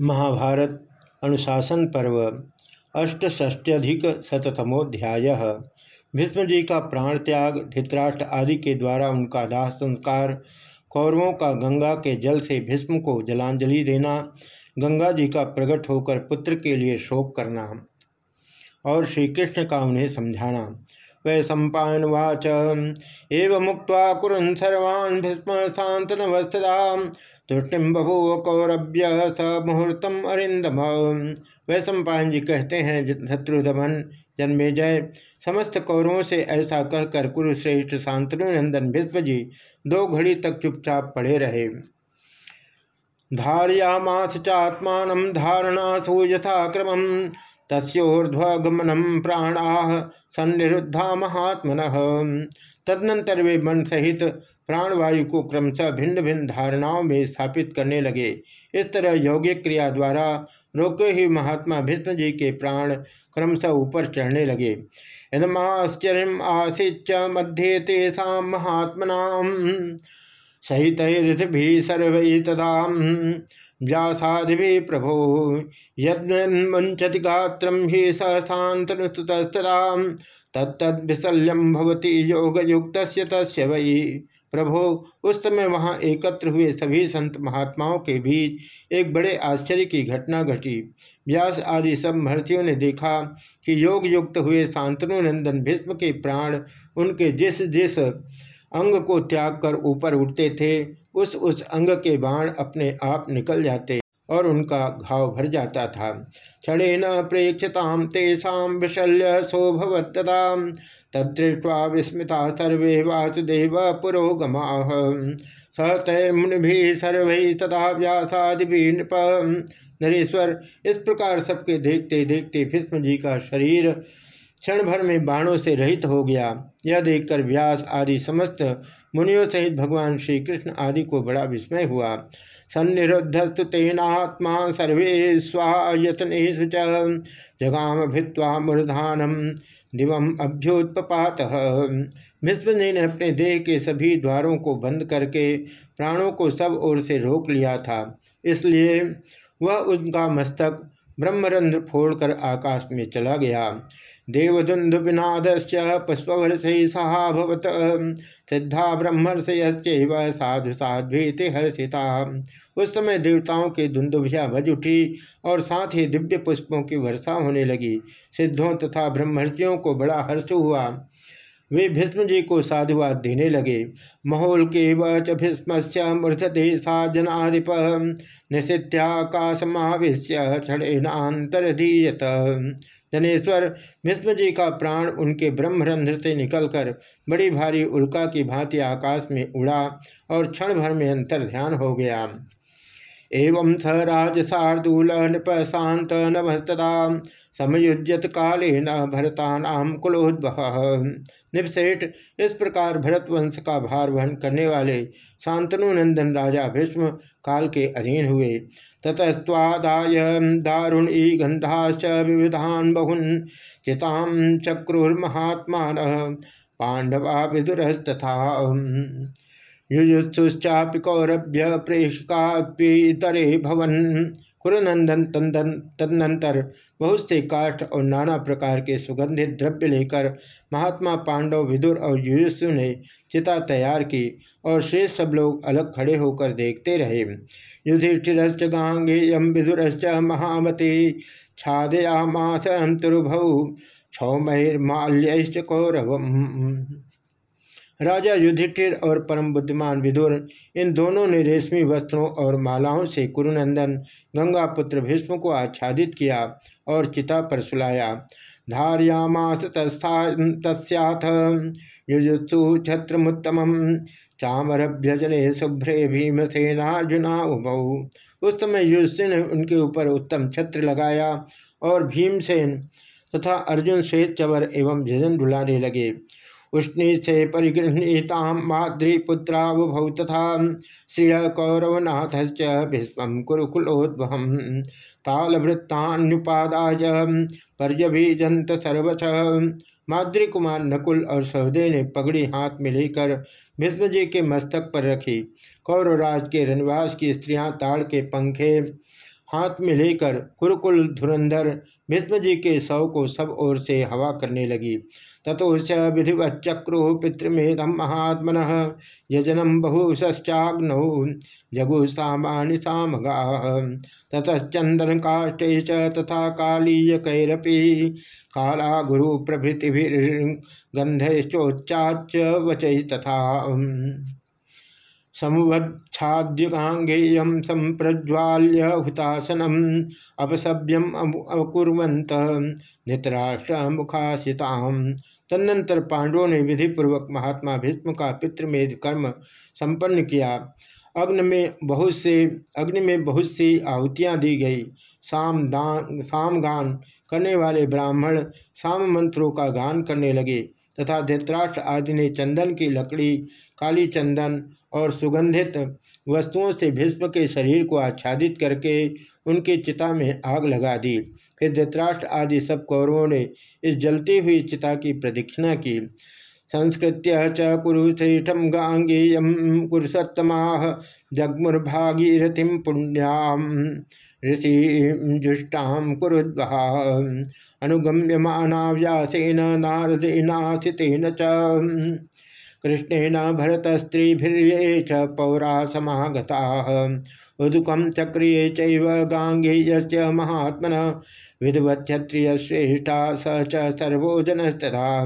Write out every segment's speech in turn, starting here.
महाभारत अनुशासन पर्व अष्टष्ट्यधिक शतमोध्याय भीष्मजी का प्राण त्याग धृतराष्ट्र आदि के द्वारा उनका दाह संस्कार, कौरवों का गंगा के जल से भीष्म को जलांजलि देना, गंगा जी का प्रकट होकर पुत्र के लिए शोक करना और श्री कृष्ण का उन्हें समझाना। वै सम्पावाच एव मुक्त कुरन सर्वान् भीष्म शांतनवस्था तुष्टिम बभूव कौरभ्य स मुहूर्तम अरिंदम वै सम्पायन जी कहते हैं शत्रुधमन जन्मे जय। समस्त कौरवों से ऐसा कहकर कुरुश्रेष्ठ शांतनु नंदन भीष्म जी दो घड़ी तक चुपचाप पड़े रहे। धारियामास चात्मान धारणा सुयथाक्रम तस्ोर्ध्वगमनम प्राणा सन्निरुद्धा महात्मन तदनंतर वे मन सहित प्राणवायु को क्रमशः भिन्न भिन्न धारणाओं में स्थापित करने लगे। इस तरह यौगिक क्रिया द्वारा रोके ही महात्मा भीष्म जी के प्राण क्रमशः ऊपर चढ़ने लगे। यदमाश्चर्य आसिच मध्य तेषा महात्मना। सहित सर्व तदा व्यासादि प्रभो। यदमुंचति गात्रम ही सहसातनुतस्तरा तत्तद्विशल्यम भवती योग युक्त तस्य वही प्रभो, उस समय वहाँ एकत्र हुए सभी संत महात्माओं के बीच एक बड़े आश्चर्य की घटना घटी। व्यास आदि सब महर्षियों ने देखा कि योग युक्त हुए शांतनु नंदन भीष्म के प्राण उनके जिस जिस अंग को त्याग कर ऊपर उठते थे, उस उस अंग के बाण अपने आप निकल जाते और उनका घाव भर जाता था। क्षणे न प्रेक्षताम तेषा विशल्य शोभवत्तदा तदृष्टवा विस्मृता सर्वे वासुदेव पुरोगमा। स तैर्मुनि सर्व तथा व्यासादि नृप नरेश्वर, इस प्रकार सबके देखते देखते भीष्म जी का शरीर क्षण भर में बाणों से रहित हो गया। यह देखकर व्यास आदि समस्त मुनियों सहित भगवान श्री कृष्ण आदि को बड़ा विस्मय हुआ। सन्निरुद्धस्तु तेनात्मा, सर्वे स्वायतनेशु जगाम भित्वा मूर्धानम दिवम अभ्युत्पात भीष्मजी ने अपने देह के सभी द्वारों को बंद करके प्राणों को सब ओर से रोक लिया था। इसलिए वह उनका मस्तक ब्रह्मरंध्र फोड़कर आकाश में चला गया। देवदुंद विनाद पुष्पवर्ष सहाभवत सिद्धा ब्रह्मर्षयश्चैव साधु साध्वीति हर्षिता। उस समय देवताओं के धुंदुभिया बज उठी और साथ ही दिव्य पुष्पों की वर्षा होने लगी। सिद्धों तथा ब्रह्मर्षियों को बड़ा हर्ष हुआ। वे भीष्म जी को साधुवाद देने लगे। महोल के वच भीष्म से सा जनाधिप निशित्याकाशमाविश्य क्षणेनातरधीयत जनेश्वर भीष्म जी का प्राण उनके ब्रह्मरंध्र से निकलकर बड़ी भारी उल्का की भांति आकाश में उड़ा और क्षण भर में अंतर ध्यान हो गया। एवं स राज शार्दूल नृप शांत नभस्तदा समयुज्यत काले न भरतानाम कुलोद्भव। निपसेठ इस प्रकार भरतवंश का भार वहन करने वाले शांतनु नंदन राजा भीष्म काल के अधीन हुए। ततस्वादाय दारुणी गंधाश्च विविधान बहुन चिताम चक्रुर्महात्मा पांडवा विदुरस्तथा। युजुत्सुश्चापि कौरभ्य प्रेषकापीतरे भवन। कुरुनंदन तंदन तदनंतर बहुत से काष्ठ और नाना प्रकार के सुगंधित द्रव्य लेकर महात्मा पांडव, विदुर और युयुत्सु ने चिता तैयार की और शेष सब लोग अलग खड़े होकर देखते रहे। युधिष्ठिश्च गांगेयम विदुरश्च महामती, छादयामास अंतरुभौ क्षौमहिर्माल्यश्च कौरवम। राजा युधिष्ठिर और परम बुद्धिमान विदुर, इन दोनों ने रेशमी वस्त्रों और मालाओं से कुरुनंदन गंगा पुत्र भीष्म को आच्छादित किया और चिता पर सुलाया। धारियामास तस्थ युजुत्सु छत्रमुत्तम, चामरभ्यजने शुभ्रे भीमसेनार्जुना उभौ। उस समय युजसे ने उनके ऊपर उत्तम छत्र लगाया और भीमसेन तथा अर्जुन श्वेत चवर एवं जजन डुलाने लगे। उष्णी से परिगृहता माद्रीपुत्रावभौ तथा श्रिय कौरवनाथ भीष्म कुरुकुलोद्भम तालवृत्तान्युपादाय पर्यभीजंत सर्वश। माद्री कुमार नकुल और सहदेव ने पगड़ी हाथ में लेकर भीष्म जी के मस्तक पर रखी। कौरवराज के रनवास की स्त्रियाँ ताड़ के पंखे हाथ में लेकर कुरकुल धुरंधर भीष्म जी के शव को सब ओर से हवा करने लगी। ततोश विधिवच्क्रु पितृमेधम महात्मन यजनम बहुश्चाग्नौ जगु सामानि सामगा। ततचंदन काष्ठे तथा कालीय कैरपी काला गुरु प्रभृति गंधोच्चाच वच तथा समुवच्छाद्युगांगेयम संप्रज्वाल्य हुतासनम अपसभ्यम अकुर्वंत धृतराष्ट्र मुखाशिताम तदनंतर पांडवों ने विधिपूर्वक महात्मा भीष्म का पितृमेध कर्म संपन्न किया। अग्नि में बहुत से, अग्नि में बहुत सी आहुतियाँ दी गई। साम दान, साम गान करने वाले ब्राह्मण साम मंत्रों का गान करने लगे। तथा धृतराष्ट्र आदि ने चंदन की लकड़ी, काली चंदन और सुगंधित वस्तुओं से भीष्म के शरीर को आच्छादित करके उनकी चिता में आग लगा दी। फिर धृतराष्ट्र आदि सब कौरवों ने इस जलती हुई चिता की प्रदक्षिणा की। संस्कृत्य च कुरुश्रेष्ठम गांगेयम कुरुसत्तमा जगमुर्भागीरथिम पुण्याम। ऋषि जुष्टाम कुरुद्वहा अनुगम्यमाना व्यासेन नारदेनाथितेन च। कृष्णेन भरतस्त्रीभिर्ये च पौरा समागता। उदुकम चक्रिय चैव गांगेय महात्मन विधवत क्षत्रिय श्रेष्ठा स च सर्वोजनस्तथा।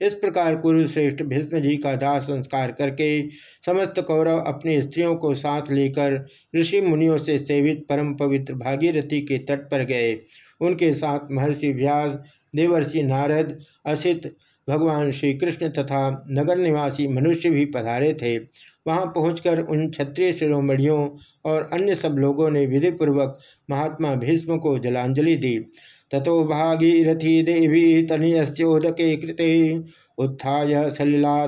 इस प्रकार कुरुश्रेष्ठ भीष्म जी का दाह संस्कार करके समस्त कौरव अपनी स्त्रियों को साथ लेकर ऋषि मुनियों से सेवित परम पवित्र भागीरथी के तट पर गए। उनके साथ महर्षि व्यास, देवर्षि नारद, असित, भगवान श्री कृष्ण तथा नगर निवासी मनुष्य भी पधारे थे। वहाँ पहुंचकर उन क्षत्रिय शिरोमणियों और अन्य सब लोगों ने विधिपूर्वक महात्मा भीष्म को जलांजलि दी। ततो भागीरथी देवी तनयोदके कृते। उत्थाय सलिला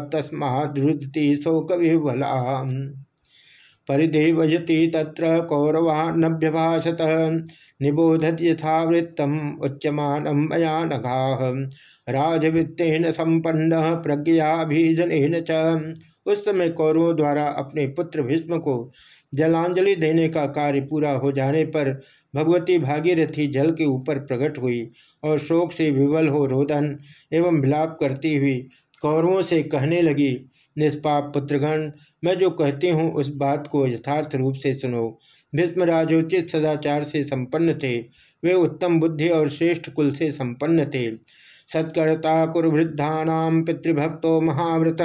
शोक विह्वला परिदेवयति तत्र कौरवान्नभ्यभाषत निबोधत यथावृत्तम उच्यमान मया नघा संपन्न प्रज्ञाभिजन च उस समय कौरवों द्वारा अपने पुत्र भीष्म को जलांजलि देने का कार्य पूरा हो जाने पर भगवती भागीरथी जल के ऊपर प्रकट हुई और शोक से विवल हो रोदन एवं विलाप करती हुई कौरवों से कहने लगी, निष्पाप पुत्रगण, मैं जो कहती हूँ उस बात को यथार्थ रूप से सुनो। भीष्म राजोचित सदाचार से संपन्न थे। वे उत्तम बुद्धि और श्रेष्ठ कुल से संपन्न थे। सत्कर्ता कुरुवृद्धा पितृभक्तो महाव्रत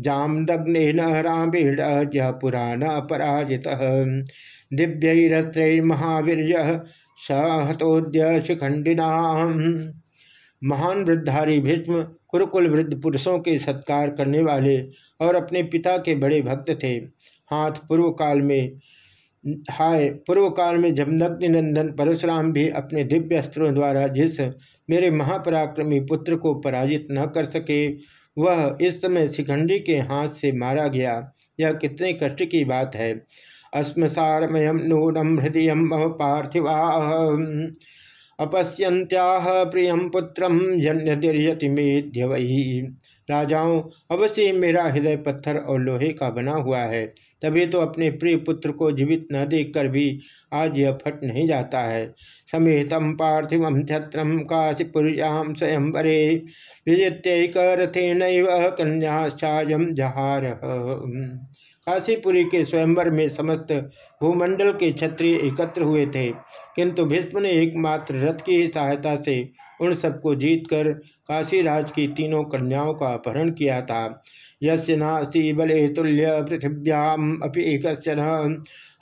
जामदग्ने रामीण पुराण पराजित दिव्यस्त्र महावीर सहतोद्य शिखंडिना महान वृद्धारी भीष्म कुरुकुल वृद्ध पुरुषों के सत्कार करने वाले और अपने पिता के बड़े भक्त थे। हाथ पूर्व काल में हाय पूर्व काल में जब नंदन परशुराम भी अपने दिव्य अस्त्रों द्वारा जिस मेरे महापराक्रमी पुत्र को पराजित न कर सके, वह इस समय शिखंडी के हाथ से मारा गया। यह कितने कष्ट की बात है। अस्मसारमयम नूनम हृदय पार्थिवा अपश्यंत्याह प्रियम पुत्रम जन्यतिर्यति मेध्य वही राजाओं, अवश्य मेरा हृदय पत्थर और लोहे का बना हुआ है। तभी तो अपने प्रिय पुत्र को जीवित न देखकर भी आज यह फट नहीं जाता है। समेतम पार्थिव छत्रम काशीपुरयाम स्वयंवरे विजित्यक रथेन कन्याश्चायम जहार। काशीपुरी के स्वयंवर में समस्त भूमंडल के क्षत्रिय एकत्र हुए थे, किंतु भीष्म ने एकमात्र रथ की सहायता से उन सबको जीतकर काशीराज की तीनों कन्याओं का अपहरण किया था। यस्य नास्ति बले तुल्य पृथिव्याम अपि एक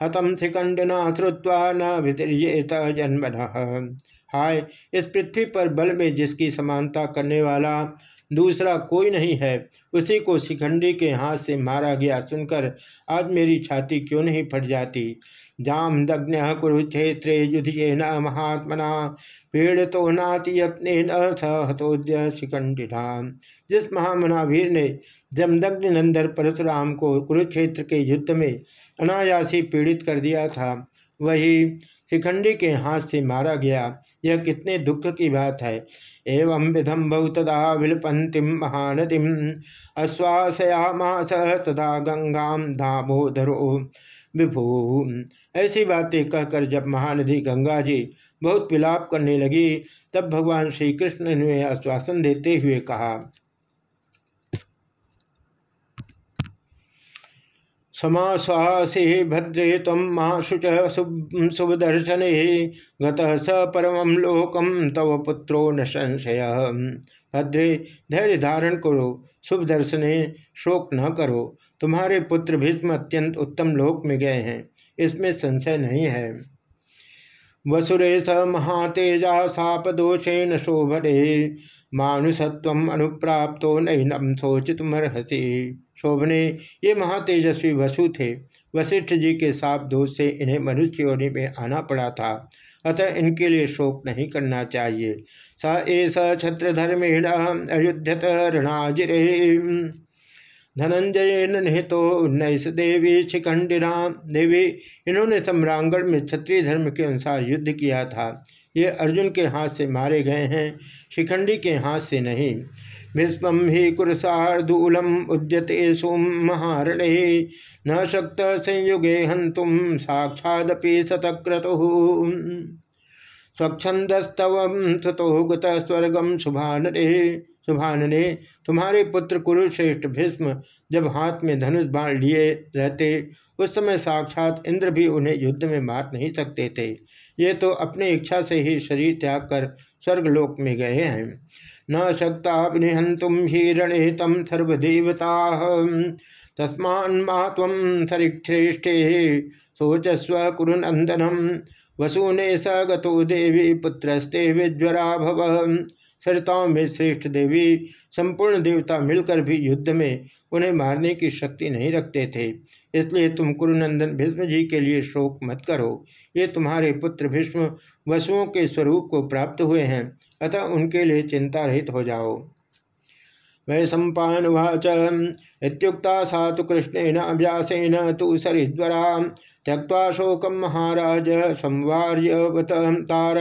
हतम शिखंडना श्रुवा न भितर्येत जन्मन। हाय, इस पृथ्वी पर बल में जिसकी समानता करने वाला दूसरा कोई नहीं है। उसी को शिखंडी के हाथ से मारा गया सुनकर आज मेरी छाती क्यों नहीं फट जाती? जाम दग्न कुरुक्षेत्रे युधिये न महात्मना पीड़ितो नाति यत्न हतोद्य शिखंडिना जिस महामनावीर ने जमदग्नि नंदर परशुराम को कुरुक्षेत्र के युद्ध में अनायासी पीड़ित कर दिया था, वही शिखंडी के हाथ से मारा गया यह कितने दुख की बात है। एवं विधम बहुतदा विलपंतिम महानतिम अश्वासयामास तदा गंगा दामोदरो विभू। ऐसी बातें कहकर जब महानदी गंगा जी बहुत पिलाप करने लगी, तब भगवान श्री कृष्ण ने आश्वासन देते हुए कहा समाश्वासे भद्रे तम महाशुच शुभदर्शन गत स परम लोकम तव पुत्रो न संशय। भद्रे, धैर्य धारण करो शुभ दर्शने शोक न करो। तुम्हारे पुत्र भीष्म अत्यंत उत्तम लोक में गए हैं। इसमें संशय नहीं है। वसुरेश महातेजा साप दोषेण शोभरे मानुषत्व अनुप्राप्तो नैनम शोचित मरहसी शोभने, ये महातेजस्वी वसु थे। वशिष्ठ जी के साप दोष से इन्हें मनुष्य योनि में आना पड़ा था। अतः इनके लिए शोक नहीं करना चाहिए। स एस छत्रधर्मेण अयुध्यत ऋणाजिरे। धनंजय निहितो नैस देवी शिखंडिना देवी। इन्होंने सम्रांगण में क्षत्रिय धर्म के अनुसार युद्ध किया था। ये अर्जुन के हाथ से मारे गए हैं शिखंडी के हाथ से नहीं। भीष्म ही कुरसार्दूलम उद्यते सोम महारणे। न शक्त संयुगे हंतुम साक्षादपि शतक्रतु स्वच्छंदस्तव सतो स्वर्गम शुभानरे सुभानने तुम्हारे पुत्र कुरुश्रेष्ठ भीष्म जब हाथ में धनुष बाण लिए रहते, उस समय साक्षात इंद्र भी उन्हें युद्ध में मार नहीं सकते थे। ये तो अपनी इच्छा से ही शरीर त्याग कर स्वर्गलोक में गए हैं। न शक्ता निहंतुम ही रणे तम सर्वदेवता तस्मा तम सरिश्रेष्ठे सोचस्व कुरुनंदनम वसूने स गो देवी पुत्रस्ते विज्वरा भव सरिताओं में श्रेष्ठ देवी, संपूर्ण देवता मिलकर भी युद्ध में उन्हें मारने की शक्ति नहीं रखते थे। इसलिए तुम कुरुनंदन भीष्म जी के लिए शोक मत करो। ये तुम्हारे पुत्र भीष्म वसुओं के स्वरूप को प्राप्त हुए हैं। अतः उनके लिए चिंता रहित हो जाओ। वै सम्पावाच इतुक्ता सा तो कृष्णेन व्यासेन तो सरिद्वरा त्यक्ता शोकम महाराज संवार्यवत तार।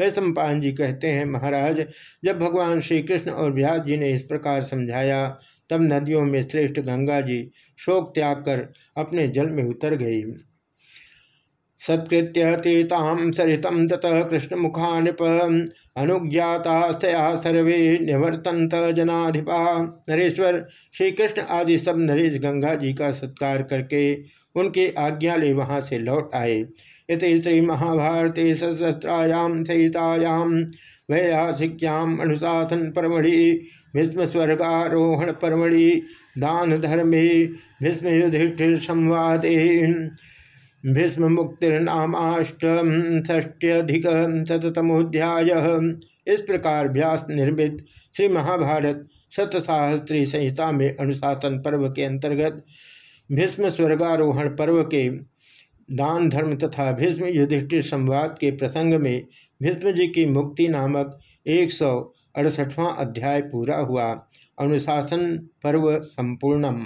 वह सम्पान जी कहते हैं, महाराज, जब भगवान श्री कृष्ण और व्यास जी ने इस प्रकार समझाया, तब नदियों में श्रेष्ठ गंगा जी शोक त्याग कर अपने जल में उतर गई। सत्कृत्य तीताम सरितम ततः कृष्ण मुखा नृप अनुज्ञाता सर्वे निवर्तंत जनाधिपा। नरेश्वर श्री कृष्ण आदि सब नरेश गंगा जी का सत्कार करके उनकी आज्ञा ले वहाँ से लौट आए। इति श्री महाभारती सशस्त्रायाम सहितायाम वैयासिक्याम अनुशासन परमढ़ि भीष्म स्वर्गारोहण परमढ़ि दान धर्मे भीष्म युधिष्ठिर संवादे। भीष्म मुक्तिर्नामाष्टम शतमोध्याय इस प्रकार व्यास निर्मित श्री महाभारत सतसाहस्त्री संहिता में अनुशासन पर्व के अंतर्गत भीष्म स्वर्गारोहण पर्व के दान धर्म तथा भीष्म युधिष्ठिर संवाद के प्रसंग में भीष्म जी की मुक्ति नामक एक सौ अड़सठवां अध्याय पूरा हुआ। अनुशासन पर्व संपूर्णम।